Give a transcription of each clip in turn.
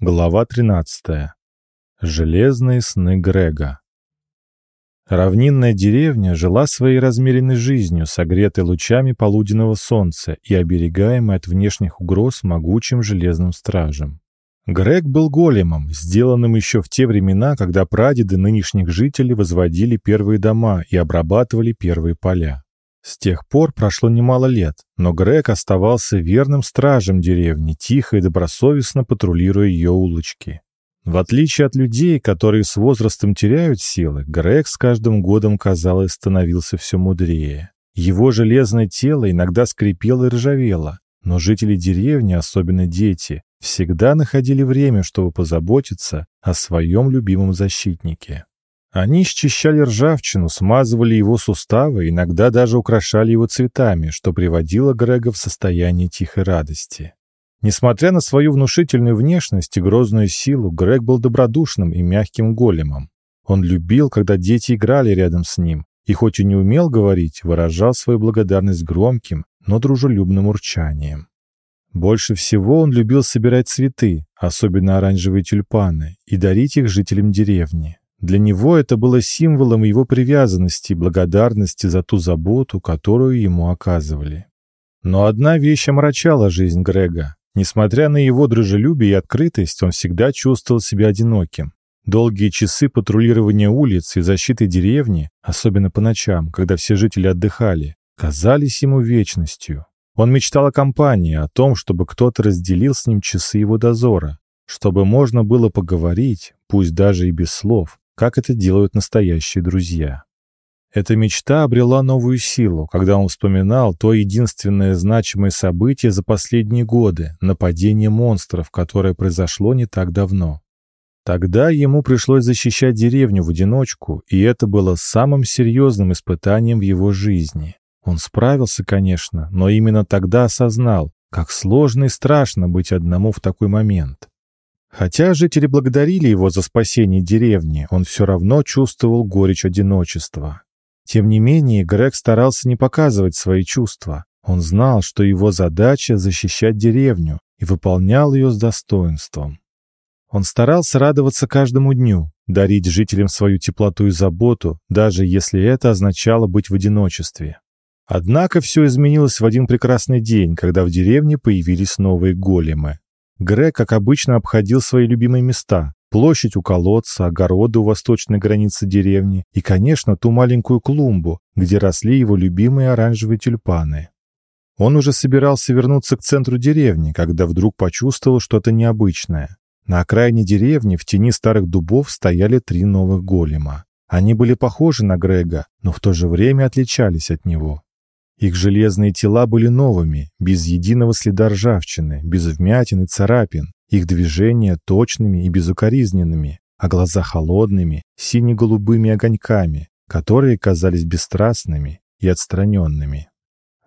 Глава 13. Железные сны Грега. Равнинная деревня жила своей размеренной жизнью, согретой лучами полуденного солнца и оберегаемой от внешних угроз могучим железным стражем. Грег был големом, сделанным еще в те времена, когда прадеды нынешних жителей возводили первые дома и обрабатывали первые поля. С тех пор прошло немало лет, но Грег оставался верным стражем деревни, тихо и добросовестно патрулируя ее улочки. В отличие от людей, которые с возрастом теряют силы, Грег с каждым годом, казалось, становился все мудрее. Его железное тело иногда скрипело и ржавело, но жители деревни, особенно дети, всегда находили время, чтобы позаботиться о своем любимом защитнике. Они счищали ржавчину, смазывали его суставы, иногда даже украшали его цветами, что приводило Грега в состояние тихой радости. Несмотря на свою внушительную внешность и грозную силу, Грег был добродушным и мягким големом. Он любил, когда дети играли рядом с ним, и хоть и не умел говорить, выражал свою благодарность громким, но дружелюбным урчанием. Больше всего он любил собирать цветы, особенно оранжевые тюльпаны, и дарить их жителям деревни. Для него это было символом его привязанности и благодарности за ту заботу, которую ему оказывали. Но одна вещь омрачала жизнь Грега. Несмотря на его дружелюбие и открытость, он всегда чувствовал себя одиноким. Долгие часы патрулирования улиц и защиты деревни, особенно по ночам, когда все жители отдыхали, казались ему вечностью. Он мечтал о компании, о том, чтобы кто-то разделил с ним часы его дозора, чтобы можно было поговорить, пусть даже и без слов, как это делают настоящие друзья. Эта мечта обрела новую силу, когда он вспоминал то единственное значимое событие за последние годы – нападение монстров, которое произошло не так давно. Тогда ему пришлось защищать деревню в одиночку, и это было самым серьезным испытанием в его жизни. Он справился, конечно, но именно тогда осознал, как сложно и страшно быть одному в такой момент. Хотя жители благодарили его за спасение деревни, он все равно чувствовал горечь одиночества. Тем не менее, Грег старался не показывать свои чувства. Он знал, что его задача — защищать деревню, и выполнял ее с достоинством. Он старался радоваться каждому дню, дарить жителям свою теплоту и заботу, даже если это означало быть в одиночестве. Однако все изменилось в один прекрасный день, когда в деревне появились новые големы. Грег, как обычно, обходил свои любимые места. Площадь у колодца, огороды у восточной границы деревни и, конечно, ту маленькую клумбу, где росли его любимые оранжевые тюльпаны. Он уже собирался вернуться к центру деревни, когда вдруг почувствовал что-то необычное. На окраине деревни в тени старых дубов стояли три новых голема. Они были похожи на Грега, но в то же время отличались от него. Их железные тела были новыми, без единого следа ржавчины, без вмятин и царапин, их движения точными и безукоризненными, а глаза холодными, сине-голубыми огоньками, которые казались бесстрастными и отстраненными.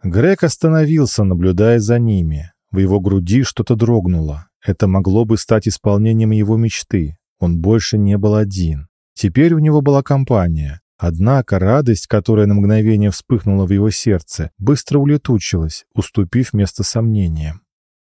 Грег остановился, наблюдая за ними. В его груди что-то дрогнуло. Это могло бы стать исполнением его мечты. Он больше не был один. Теперь у него была компания. Однако радость, которая на мгновение вспыхнула в его сердце, быстро улетучилась, уступив место сомнениям.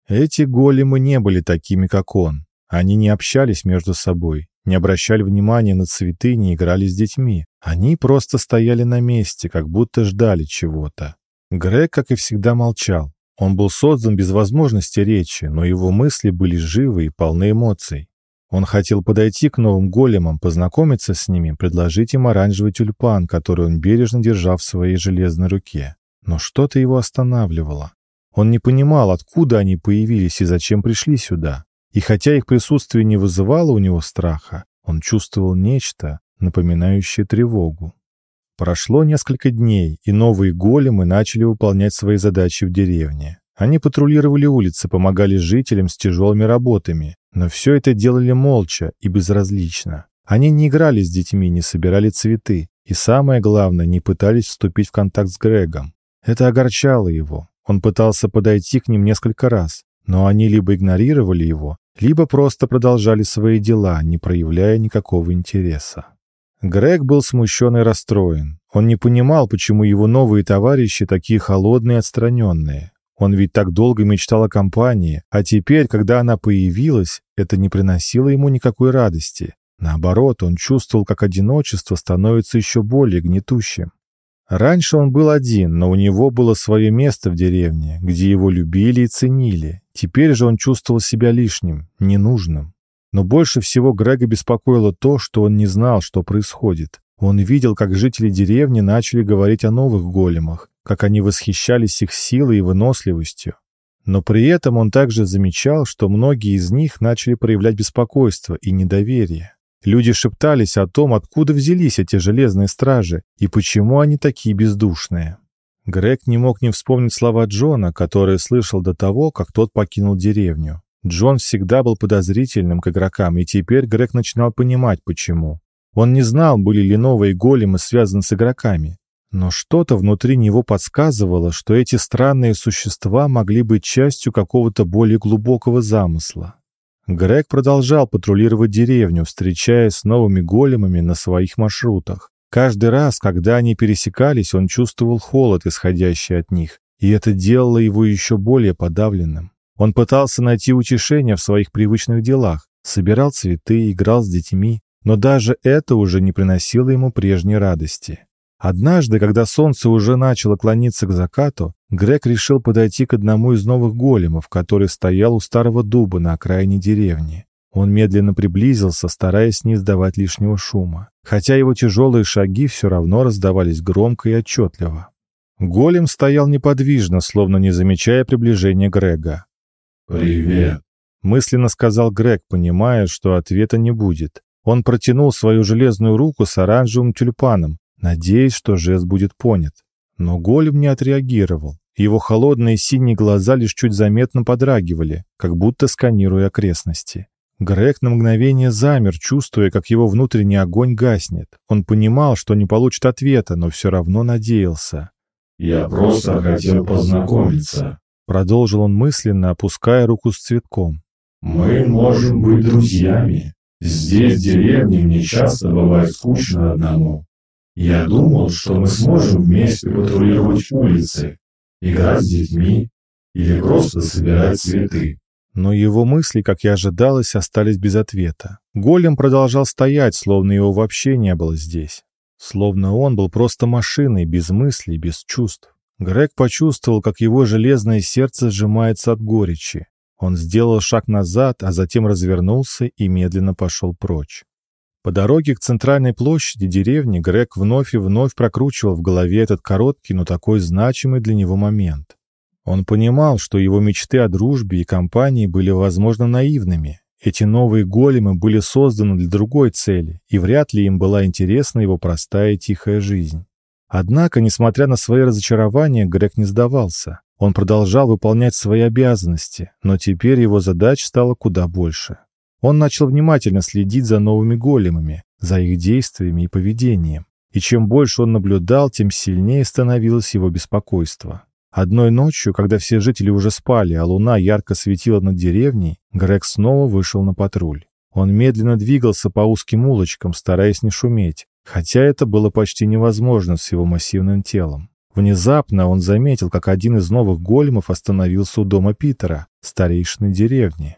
Эти големы не были такими, как он. Они не общались между собой, не обращали внимания на цветы, не играли с детьми. Они просто стояли на месте, как будто ждали чего-то. Грег, как и всегда, молчал. Он был создан без возможности речи, но его мысли были живы и полны эмоций. Он хотел подойти к новым големам, познакомиться с ними, предложить им оранжевый тюльпан, который он бережно держал в своей железной руке. Но что-то его останавливало. Он не понимал, откуда они появились и зачем пришли сюда. И хотя их присутствие не вызывало у него страха, он чувствовал нечто, напоминающее тревогу. Прошло несколько дней, и новые големы начали выполнять свои задачи в деревне. Они патрулировали улицы, помогали жителям с тяжелыми работами, но все это делали молча и безразлично. Они не играли с детьми, не собирали цветы, и самое главное, не пытались вступить в контакт с Грегом. Это огорчало его. Он пытался подойти к ним несколько раз, но они либо игнорировали его, либо просто продолжали свои дела, не проявляя никакого интереса. Грег был смущен и расстроен. Он не понимал, почему его новые товарищи такие холодные и отстраненные. Он ведь так долго мечтал о компании, а теперь, когда она появилась, это не приносило ему никакой радости. Наоборот, он чувствовал, как одиночество становится еще более гнетущим. Раньше он был один, но у него было свое место в деревне, где его любили и ценили. Теперь же он чувствовал себя лишним, ненужным. Но больше всего Грега беспокоило то, что он не знал, что происходит. Он видел, как жители деревни начали говорить о новых големах, как они восхищались их силой и выносливостью. Но при этом он также замечал, что многие из них начали проявлять беспокойство и недоверие. Люди шептались о том, откуда взялись эти железные стражи и почему они такие бездушные. Грег не мог не вспомнить слова Джона, которые слышал до того, как тот покинул деревню. Джон всегда был подозрительным к игрокам, и теперь Грег начинал понимать, почему. Он не знал, были ли новые големы связаны с игроками. Но что-то внутри него подсказывало, что эти странные существа могли быть частью какого-то более глубокого замысла. Грег продолжал патрулировать деревню, встречаясь с новыми големами на своих маршрутах. Каждый раз, когда они пересекались, он чувствовал холод, исходящий от них, и это делало его еще более подавленным. Он пытался найти утешение в своих привычных делах, собирал цветы, играл с детьми, но даже это уже не приносило ему прежней радости. Однажды, когда солнце уже начало клониться к закату, Грег решил подойти к одному из новых големов, который стоял у старого дуба на окраине деревни. Он медленно приблизился, стараясь не издавать лишнего шума, хотя его тяжелые шаги все равно раздавались громко и отчетливо. Голем стоял неподвижно, словно не замечая приближения Грега. «Привет», — мысленно сказал Грег, понимая, что ответа не будет. Он протянул свою железную руку с оранжевым тюльпаном, надеясь, что жест будет понят. Но голем не отреагировал. Его холодные синие глаза лишь чуть заметно подрагивали, как будто сканируя окрестности. Грег на мгновение замер, чувствуя, как его внутренний огонь гаснет. Он понимал, что не получит ответа, но все равно надеялся. «Я просто хотел познакомиться», — продолжил он мысленно, опуская руку с цветком. «Мы можем быть друзьями. Здесь, в деревне, мне часто бывает скучно одному. Я думал, что мы сможем вместе патрулировать улицы, играть с детьми или просто собирать цветы. Но его мысли, как и ожидалось, остались без ответа. Голем продолжал стоять, словно его вообще не было здесь. Словно он был просто машиной, без мыслей, без чувств. Грег почувствовал, как его железное сердце сжимается от горечи. Он сделал шаг назад, а затем развернулся и медленно пошел прочь. По дороге к центральной площади деревни Грег вновь и вновь прокручивал в голове этот короткий, но такой значимый для него момент. Он понимал, что его мечты о дружбе и компании были, возможно, наивными. Эти новые големы были созданы для другой цели, и вряд ли им была интересна его простая тихая жизнь. Однако, несмотря на свои разочарования, Грег не сдавался. Он продолжал выполнять свои обязанности, но теперь его задач стало куда больше. Он начал внимательно следить за новыми големами, за их действиями и поведением. И чем больше он наблюдал, тем сильнее становилось его беспокойство. Одной ночью, когда все жители уже спали, а луна ярко светила над деревней, Грег снова вышел на патруль. Он медленно двигался по узким улочкам, стараясь не шуметь, хотя это было почти невозможно с его массивным телом. Внезапно он заметил, как один из новых големов остановился у дома Питера, старейшины деревни.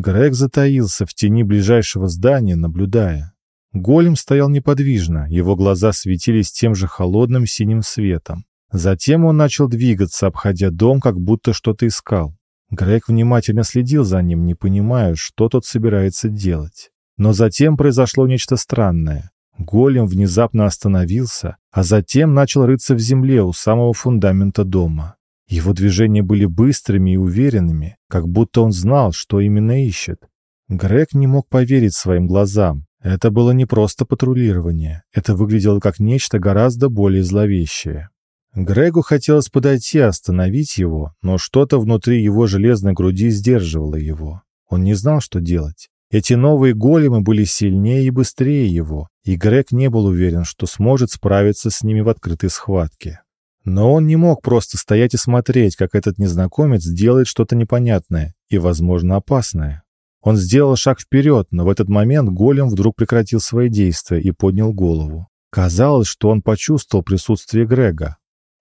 Грег затаился в тени ближайшего здания, наблюдая. Голем стоял неподвижно, его глаза светились тем же холодным синим светом. Затем он начал двигаться, обходя дом, как будто что-то искал. Грег внимательно следил за ним, не понимая, что тот собирается делать. Но затем произошло нечто странное. Голем внезапно остановился, а затем начал рыться в земле у самого фундамента дома. Его движения были быстрыми и уверенными, как будто он знал, что именно ищет. Грег не мог поверить своим глазам. Это было не просто патрулирование, это выглядело как нечто гораздо более зловещее. Грегу хотелось подойти и остановить его, но что-то внутри его железной груди сдерживало его. Он не знал, что делать. Эти новые големы были сильнее и быстрее его, и Грег не был уверен, что сможет справиться с ними в открытой схватке. Но он не мог просто стоять и смотреть, как этот незнакомец делает что-то непонятное и, возможно, опасное. Он сделал шаг вперед, но в этот момент голем вдруг прекратил свои действия и поднял голову. Казалось, что он почувствовал присутствие Грега.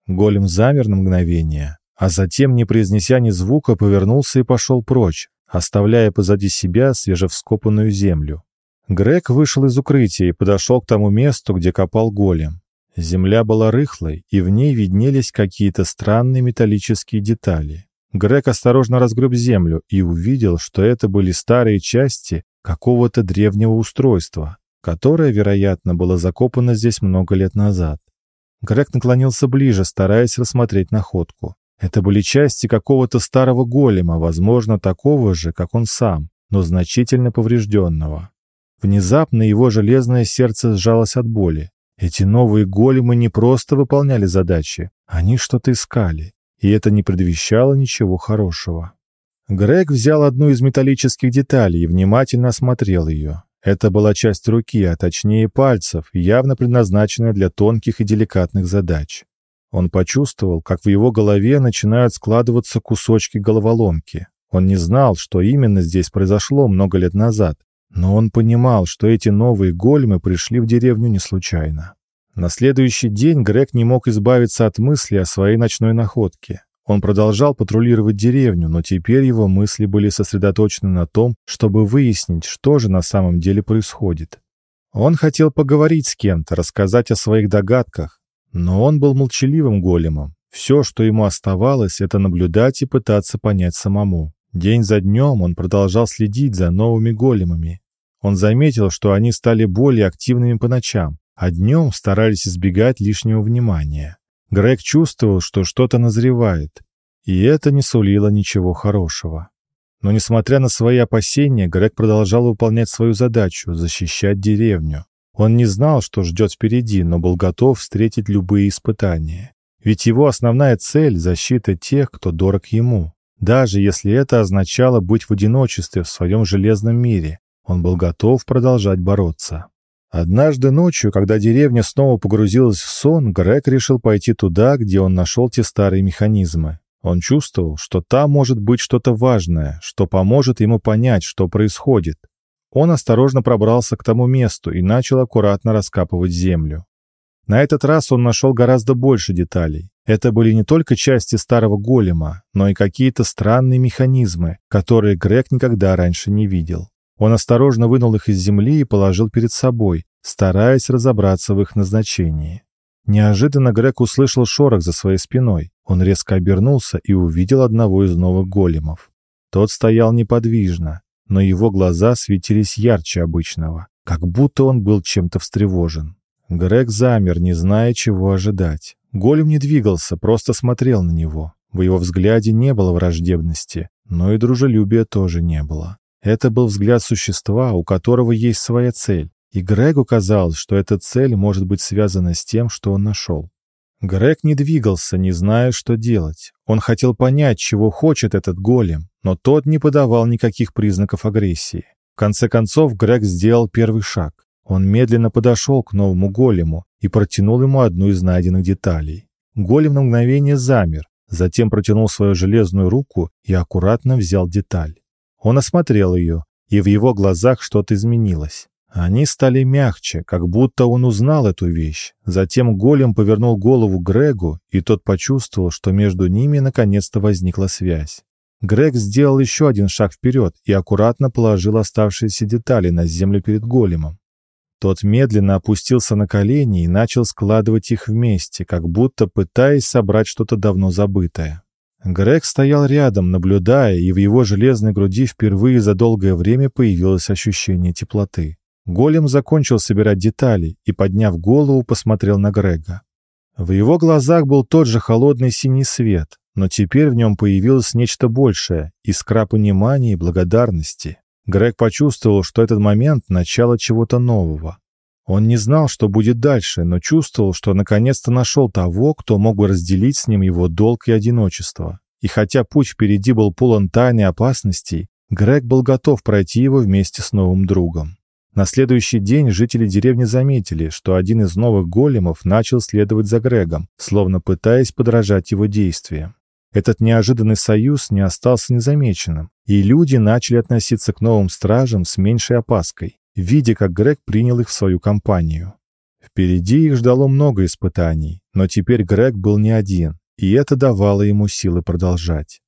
Голем замер на мгновение, а затем, не произнеся ни звука, повернулся и пошел прочь, оставляя позади себя свежевскопанную землю. Грег вышел из укрытия и подошел к тому месту, где копал голем. Земля была рыхлой, и в ней виднелись какие-то странные металлические детали. Грег осторожно разгреб землю и увидел, что это были старые части какого-то древнего устройства, которое, вероятно, было закопано здесь много лет назад. Грег наклонился ближе, стараясь рассмотреть находку. Это были части какого-то старого голема, возможно, такого же, как он сам, но значительно поврежденного. Внезапно его железное сердце сжалось от боли. Эти новые големы не просто выполняли задачи, они что-то искали, и это не предвещало ничего хорошего. Грег взял одну из металлических деталей и внимательно осмотрел ее. Это была часть руки, а точнее пальцев, явно предназначенная для тонких и деликатных задач. Он почувствовал, как в его голове начинают складываться кусочки головоломки. Он не знал, что именно здесь произошло много лет назад, но он понимал, что эти новые гольмы пришли в деревню не случайно. На следующий день Грег не мог избавиться от мысли о своей ночной находке. Он продолжал патрулировать деревню, но теперь его мысли были сосредоточены на том, чтобы выяснить, что же на самом деле происходит. Он хотел поговорить с кем-то, рассказать о своих догадках, но он был молчаливым големом. Все, что ему оставалось, это наблюдать и пытаться понять самому. День за днем он продолжал следить за новыми големами. Он заметил, что они стали более активными по ночам, а днем старались избегать лишнего внимания. Грег чувствовал, что что-то назревает, и это не сулило ничего хорошего. Но несмотря на свои опасения, Грег продолжал выполнять свою задачу – защищать деревню. Он не знал, что ждет впереди, но был готов встретить любые испытания. Ведь его основная цель – защита тех, кто дорог ему. Даже если это означало быть в одиночестве в своем железном мире, он был готов продолжать бороться. Однажды ночью, когда деревня снова погрузилась в сон, Грег решил пойти туда, где он нашел те старые механизмы. Он чувствовал, что там может быть что-то важное, что поможет ему понять, что происходит. Он осторожно пробрался к тому месту и начал аккуратно раскапывать землю. На этот раз он нашел гораздо больше деталей. Это были не только части старого голема, но и какие-то странные механизмы, которые Грег никогда раньше не видел. Он осторожно вынул их из земли и положил перед собой, стараясь разобраться в их назначении. Неожиданно Грег услышал шорох за своей спиной. Он резко обернулся и увидел одного из новых големов. Тот стоял неподвижно, но его глаза светились ярче обычного, как будто он был чем-то встревожен. Грег замер, не зная, чего ожидать. Голем не двигался, просто смотрел на него. В его взгляде не было враждебности, но и дружелюбия тоже не было. Это был взгляд существа, у которого есть своя цель, и Грегу казалось, что эта цель может быть связана с тем, что он нашел. Грег не двигался, не зная, что делать. Он хотел понять, чего хочет этот голем, но тот не подавал никаких признаков агрессии. В конце концов, Грег сделал первый шаг. Он медленно подошел к новому голему и протянул ему одну из найденных деталей. Голем на мгновение замер, затем протянул свою железную руку и аккуратно взял деталь. Он осмотрел ее, и в его глазах что-то изменилось. Они стали мягче, как будто он узнал эту вещь. Затем голем повернул голову Грегу, и тот почувствовал, что между ними наконец-то возникла связь. Грег сделал еще один шаг вперед и аккуратно положил оставшиеся детали на землю перед големом. Тот медленно опустился на колени и начал складывать их вместе, как будто пытаясь собрать что-то давно забытое. Грег стоял рядом, наблюдая, и в его железной груди впервые за долгое время появилось ощущение теплоты. Голем закончил собирать детали и, подняв голову, посмотрел на Грега. В его глазах был тот же холодный синий свет, но теперь в нем появилось нечто большее — искра понимания и благодарности. Грег почувствовал, что этот момент — начало чего-то нового. Он не знал, что будет дальше, но чувствовал, что наконец-то нашел того, кто мог бы разделить с ним его долг и одиночество. И хотя путь впереди был полон тайн и опасностей, Грег был готов пройти его вместе с новым другом. На следующий день жители деревни заметили, что один из новых големов начал следовать за Грегом, словно пытаясь подражать его действиям. Этот неожиданный союз не остался незамеченным, и люди начали относиться к новым стражам с меньшей опаской, видя, как Грег принял их в свою компанию. Впереди их ждало много испытаний, но теперь Грег был не один, и это давало ему силы продолжать.